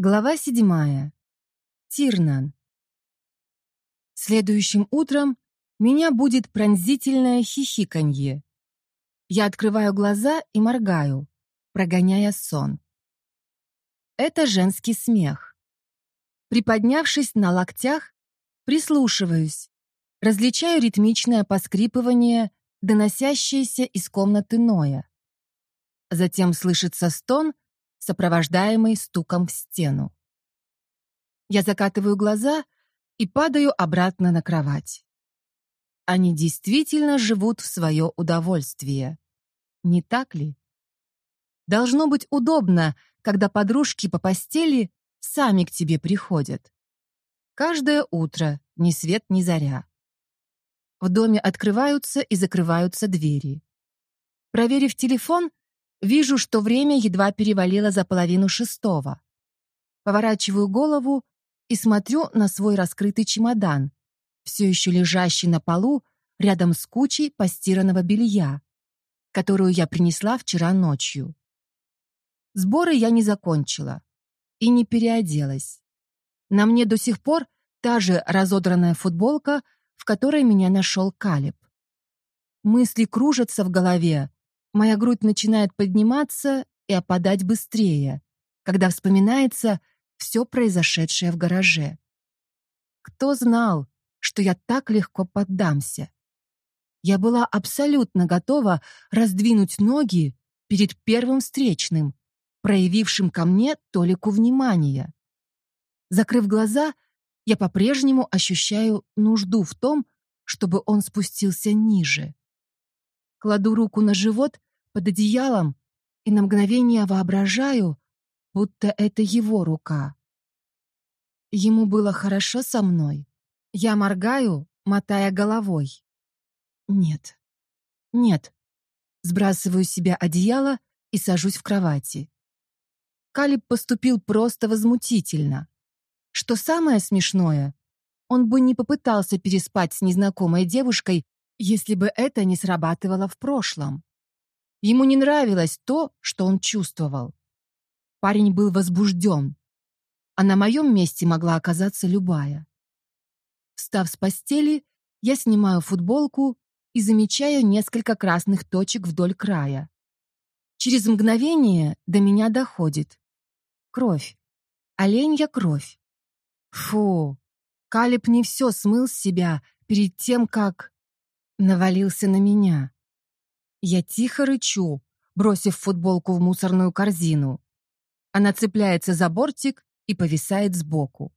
Глава седьмая. Тирнан. Следующим утром меня будет пронзительное хихиканье. Я открываю глаза и моргаю, прогоняя сон. Это женский смех. Приподнявшись на локтях, прислушиваюсь, различаю ритмичное поскрипывание, доносящееся из комнаты Ноя. Затем слышится стон — сопровождаемый стуком в стену. Я закатываю глаза и падаю обратно на кровать. Они действительно живут в свое удовольствие. Не так ли? Должно быть удобно, когда подружки по постели сами к тебе приходят. Каждое утро, ни свет ни заря. В доме открываются и закрываются двери. Проверив телефон, Вижу, что время едва перевалило за половину шестого. Поворачиваю голову и смотрю на свой раскрытый чемодан, все еще лежащий на полу рядом с кучей постиранного белья, которую я принесла вчера ночью. Сборы я не закончила и не переоделась. На мне до сих пор та же разодранная футболка, в которой меня нашел Калиб. Мысли кружатся в голове, Моя грудь начинает подниматься и опадать быстрее, когда вспоминается все произошедшее в гараже. Кто знал, что я так легко поддамся? Я была абсолютно готова раздвинуть ноги перед первым встречным, проявившим ко мне толику внимания. Закрыв глаза, я по-прежнему ощущаю нужду в том, чтобы он спустился ниже. Кладу руку на живот под одеялом и на мгновение воображаю, будто это его рука. Ему было хорошо со мной. Я моргаю, мотая головой. Нет. Нет. Сбрасываю с себя одеяло и сажусь в кровати. Калиб поступил просто возмутительно. Что самое смешное, он бы не попытался переспать с незнакомой девушкой если бы это не срабатывало в прошлом. Ему не нравилось то, что он чувствовал. Парень был возбужден, а на моем месте могла оказаться любая. Встав с постели, я снимаю футболку и замечаю несколько красных точек вдоль края. Через мгновение до меня доходит. Кровь. Оленья кровь. Фу. Калиб не все смыл с себя перед тем, как навалился на меня. Я тихо рычу, бросив футболку в мусорную корзину. Она цепляется за бортик и повисает сбоку.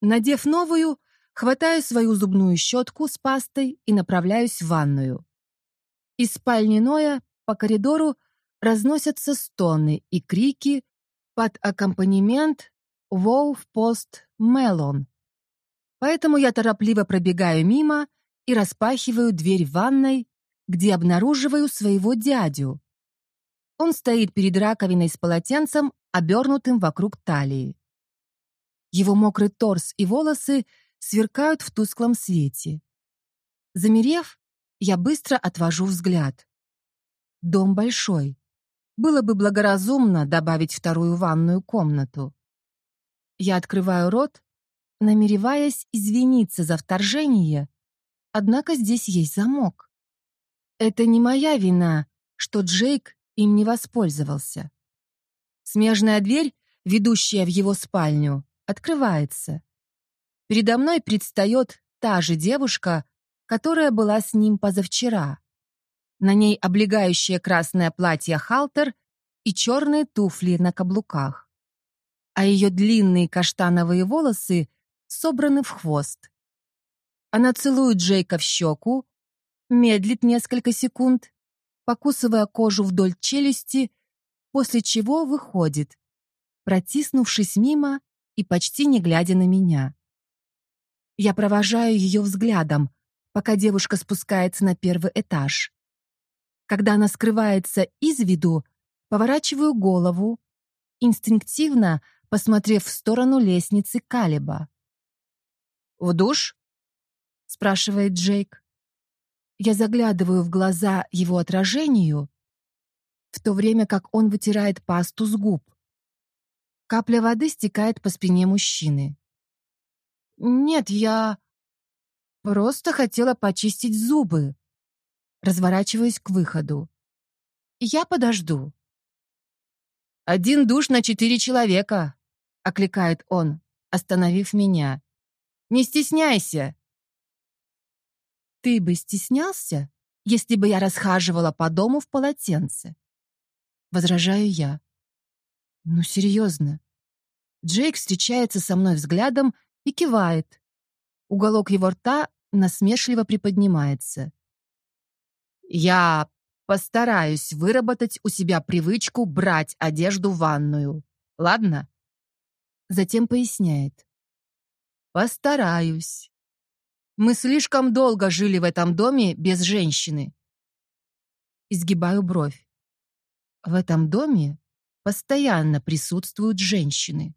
Надев новую, хватаю свою зубную щетку с пастой и направляюсь в ванную. Из спальни Ноя по коридору разносятся стоны и крики под аккомпанемент «Wolf Post Melon». Поэтому я торопливо пробегаю мимо и распахиваю дверь ванной, где обнаруживаю своего дядю. Он стоит перед раковиной с полотенцем, обернутым вокруг талии. Его мокрый торс и волосы сверкают в тусклом свете. Замерев, я быстро отвожу взгляд. Дом большой. Было бы благоразумно добавить вторую ванную комнату. Я открываю рот, намереваясь извиниться за вторжение, Однако здесь есть замок. Это не моя вина, что Джейк им не воспользовался. Смежная дверь, ведущая в его спальню, открывается. Передо мной предстает та же девушка, которая была с ним позавчера. На ней облегающее красное платье халтер и черные туфли на каблуках. А ее длинные каштановые волосы собраны в хвост. Она целует Джейка в щеку, медлит несколько секунд, покусывая кожу вдоль челюсти, после чего выходит, протиснувшись мимо и почти не глядя на меня. Я провожаю ее взглядом, пока девушка спускается на первый этаж. Когда она скрывается из виду, поворачиваю голову, инстинктивно посмотрев в сторону лестницы Калиба. «В душ?» Спрашивает Джейк. Я заглядываю в глаза его отражению, в то время как он вытирает пасту с губ. Капля воды стекает по спине мужчины. «Нет, я просто хотела почистить зубы». Разворачиваюсь к выходу. «Я подожду». «Один душ на четыре человека», — окликает он, остановив меня. «Не стесняйся». «Ты бы стеснялся, если бы я расхаживала по дому в полотенце?» Возражаю я. «Ну, серьезно, Джейк встречается со мной взглядом и кивает. Уголок его рта насмешливо приподнимается. «Я постараюсь выработать у себя привычку брать одежду в ванную. Ладно?» Затем поясняет. «Постараюсь. Мы слишком долго жили в этом доме без женщины». Изгибаю бровь. В этом доме постоянно присутствуют женщины.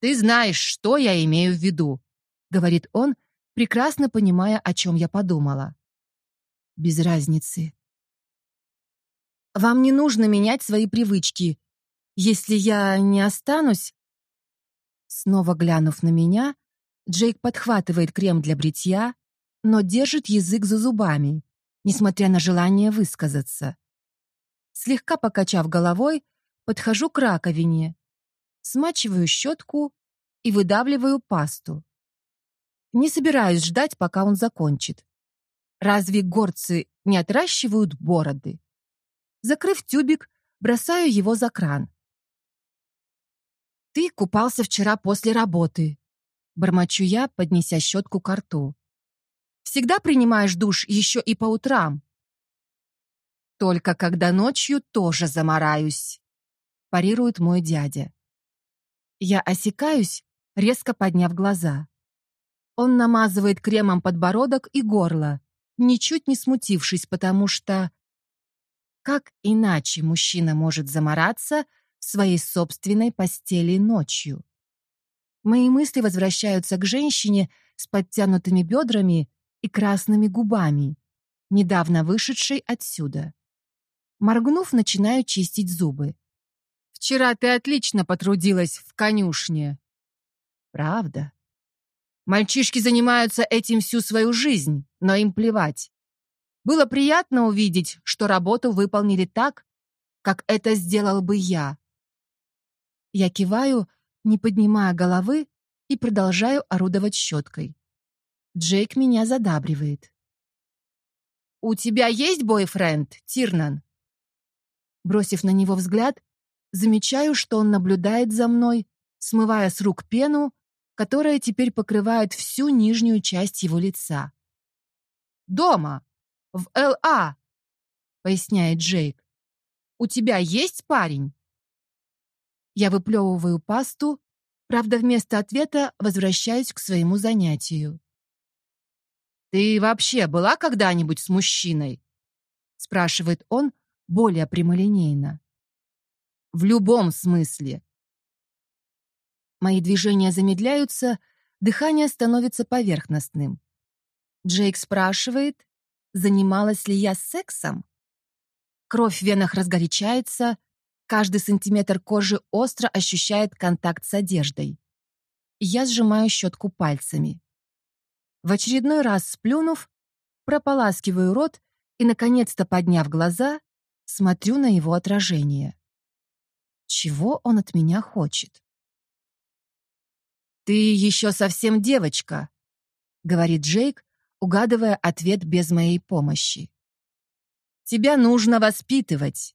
«Ты знаешь, что я имею в виду», — говорит он, прекрасно понимая, о чем я подумала. «Без разницы». «Вам не нужно менять свои привычки. Если я не останусь...» Снова глянув на меня, Джейк подхватывает крем для бритья, но держит язык за зубами, несмотря на желание высказаться. Слегка покачав головой, подхожу к раковине, смачиваю щетку и выдавливаю пасту. Не собираюсь ждать, пока он закончит. Разве горцы не отращивают бороды? Закрыв тюбик, бросаю его за кран. «Ты купался вчера после работы», — бормочу я, поднеся щетку к рту. «Всегда принимаешь душ еще и по утрам?» «Только когда ночью тоже замораюсь», — парирует мой дядя. Я осекаюсь, резко подняв глаза. Он намазывает кремом подбородок и горло, ничуть не смутившись, потому что... Как иначе мужчина может замораться в своей собственной постели ночью? Мои мысли возвращаются к женщине с подтянутыми бедрами и красными губами, недавно вышедшей отсюда. Моргнув, начинаю чистить зубы. Вчера ты отлично потрудилась в конюшне. Правда. Мальчишки занимаются этим всю свою жизнь, но им плевать. Было приятно увидеть, что работу выполнили так, как это сделал бы я. Я киваю, не поднимая головы, и продолжаю орудовать щеткой. Джейк меня задабривает. «У тебя есть бойфренд, Тирнан?» Бросив на него взгляд, замечаю, что он наблюдает за мной, смывая с рук пену, которая теперь покрывает всю нижнюю часть его лица. «Дома, в Л.А., — поясняет Джейк. «У тебя есть парень?» Я выплевываю пасту, правда, вместо ответа возвращаюсь к своему занятию. «Ты вообще была когда-нибудь с мужчиной?» — спрашивает он более прямолинейно. В любом смысле. Мои движения замедляются, дыхание становится поверхностным. Джейк спрашивает, занималась ли я сексом? Кровь в венах разгорячается, каждый сантиметр кожи остро ощущает контакт с одеждой. Я сжимаю щетку пальцами. В очередной раз сплюнув, прополаскиваю рот и, наконец-то подняв глаза, смотрю на его отражение. Чего он от меня хочет? «Ты еще совсем девочка», — говорит Джейк, угадывая ответ без моей помощи. «Тебя нужно воспитывать».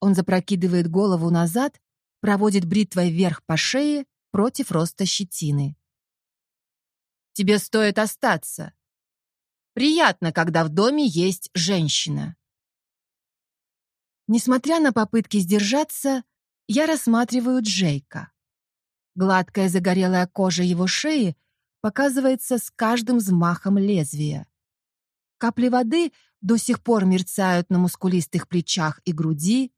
Он запрокидывает голову назад, проводит бритвой вверх по шее против роста щетины. «Тебе стоит остаться. Приятно, когда в доме есть женщина». Несмотря на попытки сдержаться, я рассматриваю Джейка. Гладкая загорелая кожа его шеи показывается с каждым взмахом лезвия. Капли воды до сих пор мерцают на мускулистых плечах и груди.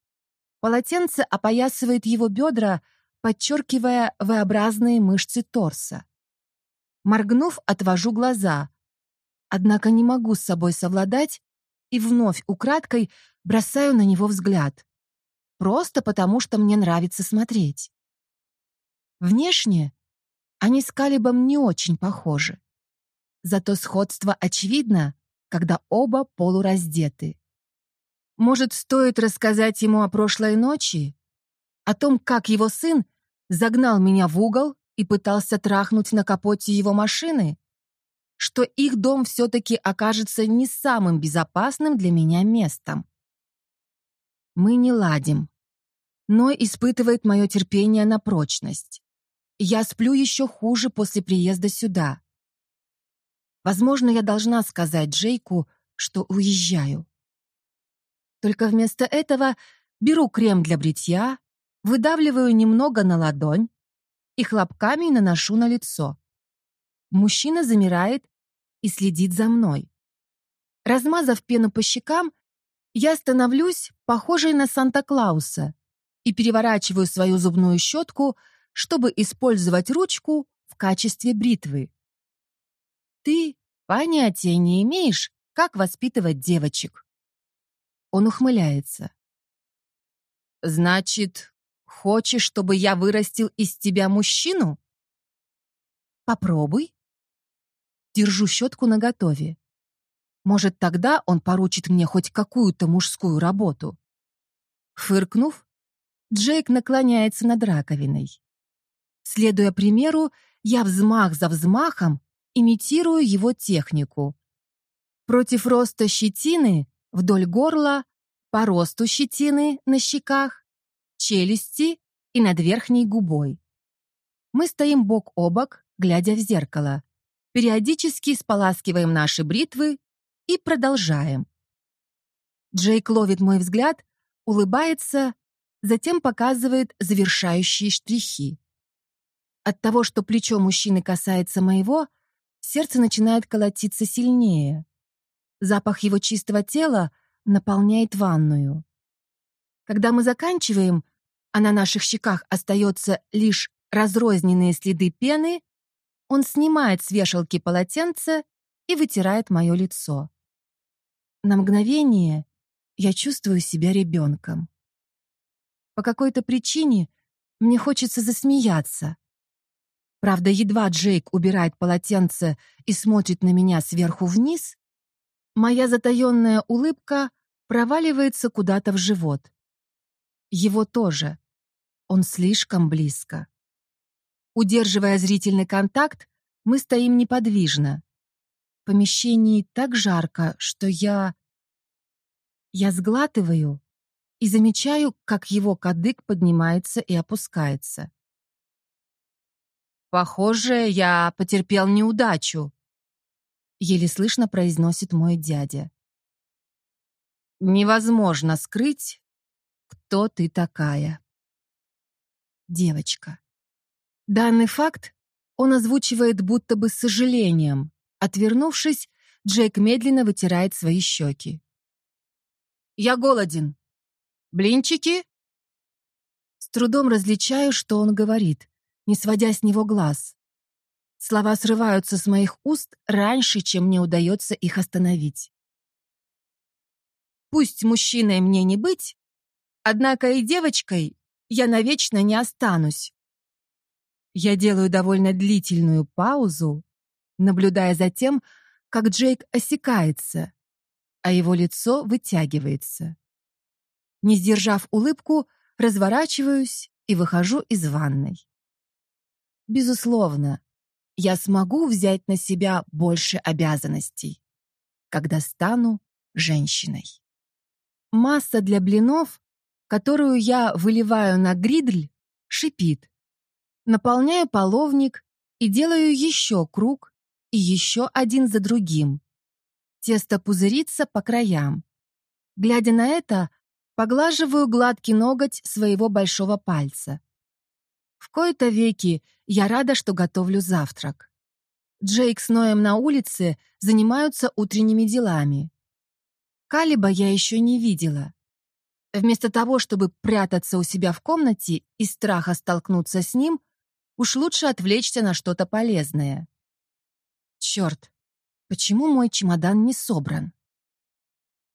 Полотенце опоясывает его бедра, подчеркивая V-образные мышцы торса. Моргнув, отвожу глаза. Однако не могу с собой совладать и вновь украдкой бросаю на него взгляд. просто потому, что мне нравится смотреть. Внешне они с Калибом не очень похожи. Зато сходство очевидно, когда оба полураздеты. Может, стоит рассказать ему о прошлой ночи? О том, как его сын загнал меня в угол и пытался трахнуть на капоте его машины? Что их дом все-таки окажется не самым безопасным для меня местом. Мы не ладим. Но испытывает мое терпение на прочность. Я сплю еще хуже после приезда сюда. Возможно, я должна сказать Джейку, что уезжаю. Только вместо этого беру крем для бритья, выдавливаю немного на ладонь и хлопками наношу на лицо. Мужчина замирает и следит за мной. Размазав пену по щекам, я становлюсь похожей на Санта-Клауса и переворачиваю свою зубную щетку, чтобы использовать ручку в качестве бритвы. Ты понятия не имеешь, как воспитывать девочек. Он ухмыляется. Значит, хочешь, чтобы я вырастил из тебя мужчину? Попробуй. Держу щетку наготове. Может, тогда он поручит мне хоть какую-то мужскую работу. Фыркнув, Джейк наклоняется над раковиной. Следуя примеру, я взмах за взмахом имитирую его технику. Против роста щетины вдоль горла, по росту щетины на щеках, челюсти и над верхней губой. Мы стоим бок о бок, глядя в зеркало. Периодически споласкиваем наши бритвы и продолжаем. Джейк ловит мой взгляд, улыбается, затем показывает завершающие штрихи. От того, что плечо мужчины касается моего, сердце начинает колотиться сильнее. Запах его чистого тела наполняет ванную. Когда мы заканчиваем, а на наших щеках остается лишь разрозненные следы пены, он снимает с вешалки полотенце и вытирает мое лицо. На мгновение я чувствую себя ребенком. По какой-то причине мне хочется засмеяться. Правда, едва Джейк убирает полотенце и смотрит на меня сверху вниз, моя затаённая улыбка проваливается куда-то в живот. Его тоже. Он слишком близко. Удерживая зрительный контакт, мы стоим неподвижно. В помещении так жарко, что я... Я сглатываю и замечаю, как его кадык поднимается и опускается. «Похоже, я потерпел неудачу», — еле слышно произносит мой дядя. «Невозможно скрыть, кто ты такая». Девочка. Данный факт он озвучивает будто бы с сожалением. Отвернувшись, Джейк медленно вытирает свои щеки. «Я голоден. Блинчики?» С трудом различаю, что он говорит не сводя с него глаз. Слова срываются с моих уст раньше, чем мне удается их остановить. Пусть мужчиной мне не быть, однако и девочкой я навечно не останусь. Я делаю довольно длительную паузу, наблюдая за тем, как Джейк осекается, а его лицо вытягивается. Не сдержав улыбку, разворачиваюсь и выхожу из ванной. Безусловно, я смогу взять на себя больше обязанностей, когда стану женщиной. Масса для блинов, которую я выливаю на гридль, шипит. Наполняю половник и делаю еще круг и еще один за другим. Тесто пузырится по краям. Глядя на это, поглаживаю гладкий ноготь своего большого пальца. В кои-то веки я рада, что готовлю завтрак. Джейк с Ноем на улице занимаются утренними делами. Калиба я еще не видела. Вместо того, чтобы прятаться у себя в комнате из страха столкнуться с ним, уж лучше отвлечься на что-то полезное. Черт, почему мой чемодан не собран?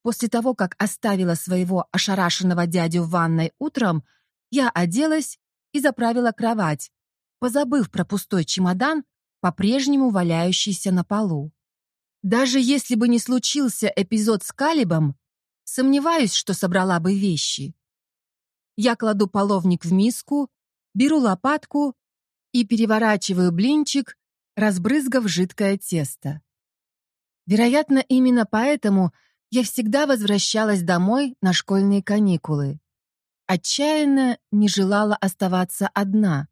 После того, как оставила своего ошарашенного дядю в ванной утром, я оделась и заправила кровать, позабыв про пустой чемодан, по-прежнему валяющийся на полу. Даже если бы не случился эпизод с Калибом, сомневаюсь, что собрала бы вещи. Я кладу половник в миску, беру лопатку и переворачиваю блинчик, разбрызгав жидкое тесто. Вероятно, именно поэтому я всегда возвращалась домой на школьные каникулы. Отчаянно не желала оставаться одна.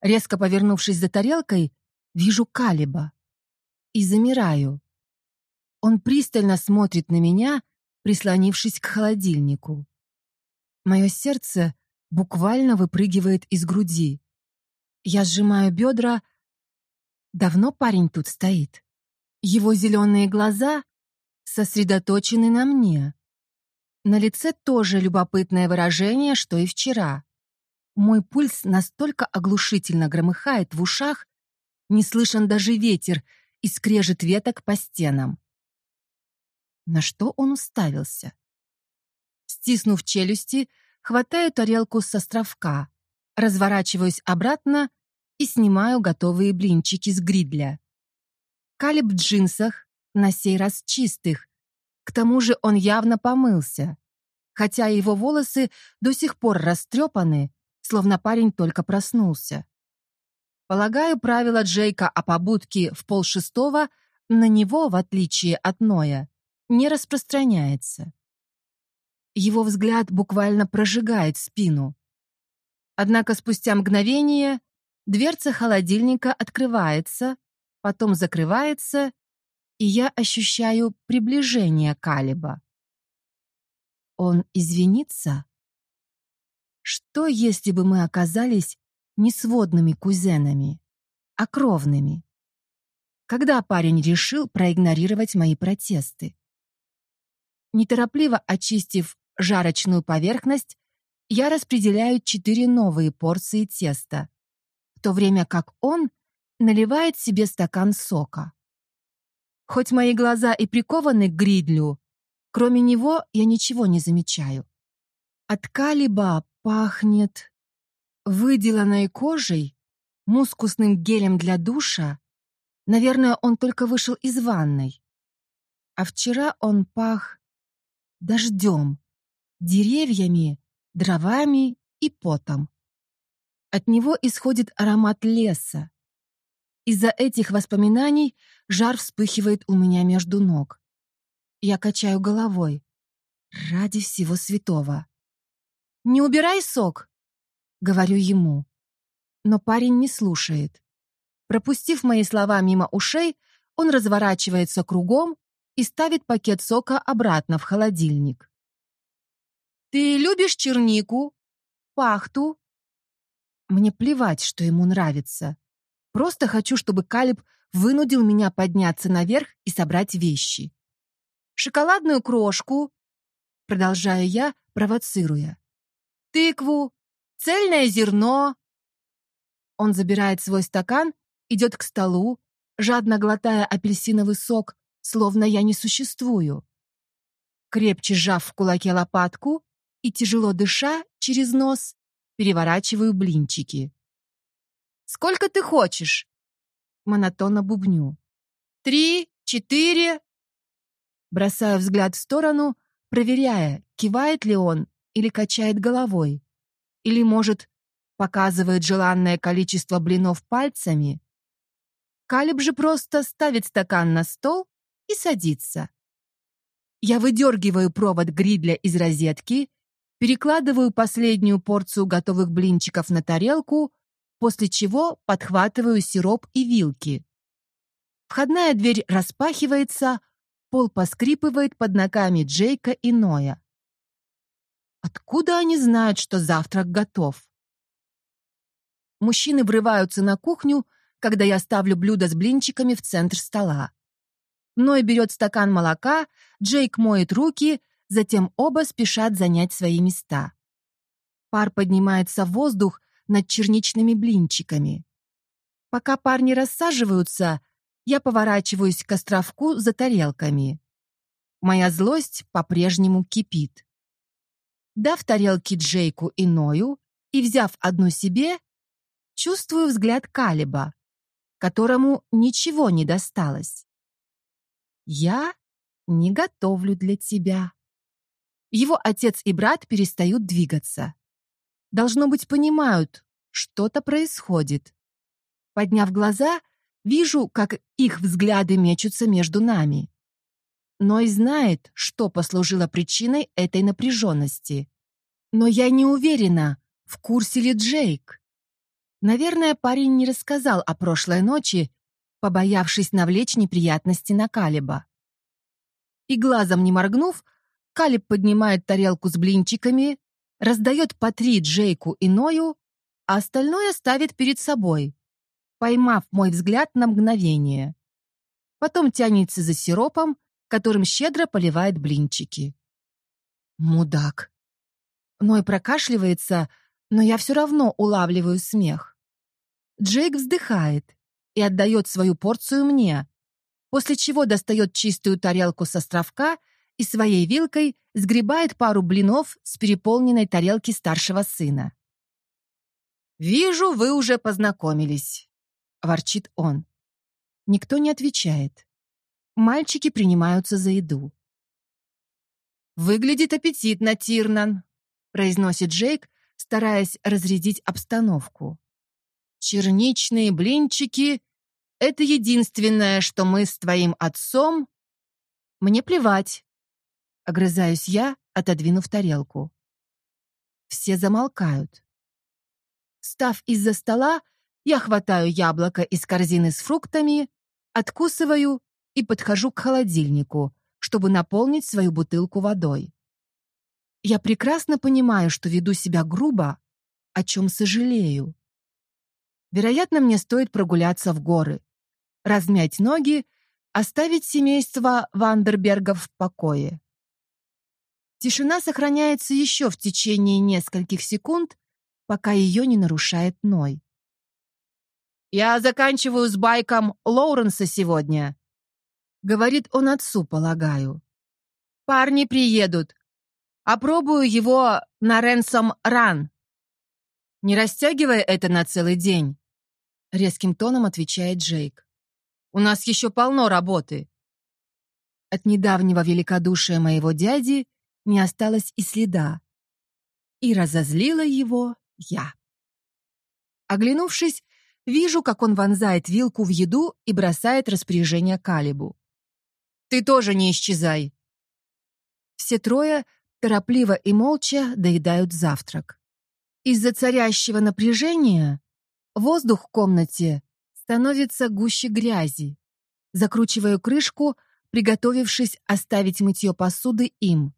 Резко повернувшись за тарелкой, вижу Калиба и замираю. Он пристально смотрит на меня, прислонившись к холодильнику. Мое сердце буквально выпрыгивает из груди. Я сжимаю бедра. Давно парень тут стоит. Его зеленые глаза сосредоточены на мне. На лице тоже любопытное выражение, что и вчера. Мой пульс настолько оглушительно громыхает в ушах, не слышен даже ветер и скрежет веток по стенам. На что он уставился? Стиснув челюсти, хватаю тарелку с островка, разворачиваюсь обратно и снимаю готовые блинчики с гридля. Калиб в джинсах, на сей раз чистых. К тому же он явно помылся, хотя его волосы до сих пор растрепаны, словно парень только проснулся. Полагаю, правило Джейка о побудке в полшестого на него, в отличие от Ноя, не распространяется. Его взгляд буквально прожигает спину. Однако спустя мгновение дверца холодильника открывается, потом закрывается, и я ощущаю приближение Калиба. Он извинится? Что, если бы мы оказались не сводными кузенами, а кровными? Когда парень решил проигнорировать мои протесты? Неторопливо очистив жарочную поверхность, я распределяю четыре новые порции теста, в то время как он наливает себе стакан сока. Хоть мои глаза и прикованы к гридлю, кроме него я ничего не замечаю. От калиба пахнет выделанной кожей, мускусным гелем для душа. Наверное, он только вышел из ванной. А вчера он пах дождем, деревьями, дровами и потом. От него исходит аромат леса. Из-за этих воспоминаний жар вспыхивает у меня между ног. Я качаю головой. Ради всего святого. «Не убирай сок!» — говорю ему. Но парень не слушает. Пропустив мои слова мимо ушей, он разворачивается кругом и ставит пакет сока обратно в холодильник. «Ты любишь чернику? Пахту?» Мне плевать, что ему нравится. Просто хочу, чтобы Калиб вынудил меня подняться наверх и собрать вещи. «Шоколадную крошку», — продолжаю я, провоцируя. «Тыкву, цельное зерно». Он забирает свой стакан, идет к столу, жадно глотая апельсиновый сок, словно я не существую. Крепче сжав в кулаке лопатку и тяжело дыша через нос, переворачиваю блинчики. «Сколько ты хочешь?» Монотонно бубню. «Три, четыре...» Бросаю взгляд в сторону, проверяя, кивает ли он или качает головой. Или, может, показывает желанное количество блинов пальцами. Калиб же просто ставит стакан на стол и садится. Я выдергиваю провод гридля из розетки, перекладываю последнюю порцию готовых блинчиков на тарелку, после чего подхватываю сироп и вилки. Входная дверь распахивается, пол поскрипывает под ногами Джейка и Ноя. Откуда они знают, что завтрак готов? Мужчины врываются на кухню, когда я ставлю блюдо с блинчиками в центр стола. Ной берет стакан молока, Джейк моет руки, затем оба спешат занять свои места. Пар поднимается в воздух над черничными блинчиками. Пока парни рассаживаются, я поворачиваюсь к островку за тарелками. Моя злость по-прежнему кипит. Дав тарелки Джейку и Ною и взяв одну себе, чувствую взгляд Калиба, которому ничего не досталось. Я не готовлю для тебя. Его отец и брат перестают двигаться. Должно быть, понимают, что-то происходит. Подняв глаза, вижу, как их взгляды мечутся между нами. Ной знает, что послужило причиной этой напряженности. Но я не уверена, в курсе ли Джейк. Наверное, парень не рассказал о прошлой ночи, побоявшись навлечь неприятности на Калиба. И глазом не моргнув, Калиб поднимает тарелку с блинчиками, раздает по три Джейку и Ною, а остальное ставит перед собой, поймав мой взгляд на мгновение. Потом тянется за сиропом, которым щедро поливает блинчики. Мудак. Ной прокашливается, но я все равно улавливаю смех. Джейк вздыхает и отдает свою порцию мне, после чего достает чистую тарелку с островка и своей вилкой сгребает пару блинов с переполненной тарелки старшего сына. «Вижу, вы уже познакомились», — ворчит он. Никто не отвечает. Мальчики принимаются за еду. «Выглядит аппетитно, Тирнан», — произносит Джейк, стараясь разрядить обстановку. «Черничные блинчики — это единственное, что мы с твоим отцом...» «Мне плевать», — огрызаюсь я, отодвинув тарелку. Все замолкают. Став из-за стола, я хватаю яблоко из корзины с фруктами, откусываю и подхожу к холодильнику, чтобы наполнить свою бутылку водой. Я прекрасно понимаю, что веду себя грубо, о чем сожалею. Вероятно, мне стоит прогуляться в горы, размять ноги, оставить семейство Вандербергов в покое. Тишина сохраняется еще в течение нескольких секунд, пока ее не нарушает Ной. «Я заканчиваю с байком Лоуренса сегодня», — говорит он отцу, полагаю. «Парни приедут. Опробую его на Ренсом Ран». «Не растягивай это на целый день», — резким тоном отвечает Джейк. «У нас еще полно работы». От недавнего великодушия моего дяди не осталось и следа. И разозлила его я. Оглянувшись, вижу, как он вонзает вилку в еду и бросает распоряжение Калибу. «Ты тоже не исчезай!» Все трое торопливо и молча доедают завтрак. Из-за царящего напряжения воздух в комнате становится гуще грязи. Закручиваю крышку, приготовившись оставить мытье посуды им.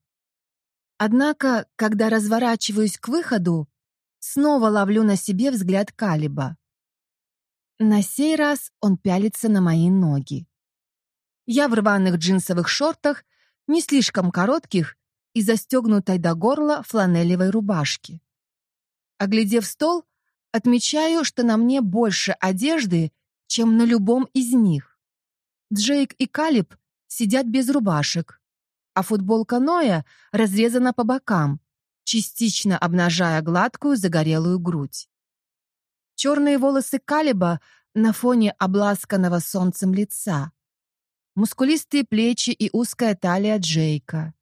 Однако, когда разворачиваюсь к выходу, снова ловлю на себе взгляд Калиба. На сей раз он пялится на мои ноги. Я в рваных джинсовых шортах, не слишком коротких и застегнутой до горла фланелевой рубашке. Оглядев стол, отмечаю, что на мне больше одежды, чем на любом из них. Джейк и Калиб сидят без рубашек, а футболка Ноя разрезана по бокам, частично обнажая гладкую загорелую грудь. Черные волосы Калиба на фоне обласканного солнцем лица. Мускулистые плечи и узкая талия Джейка.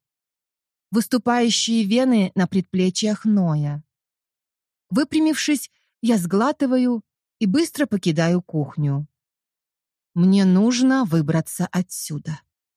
Выступающие вены на предплечьях Ноя. Выпрямившись, я сглатываю и быстро покидаю кухню. Мне нужно выбраться отсюда.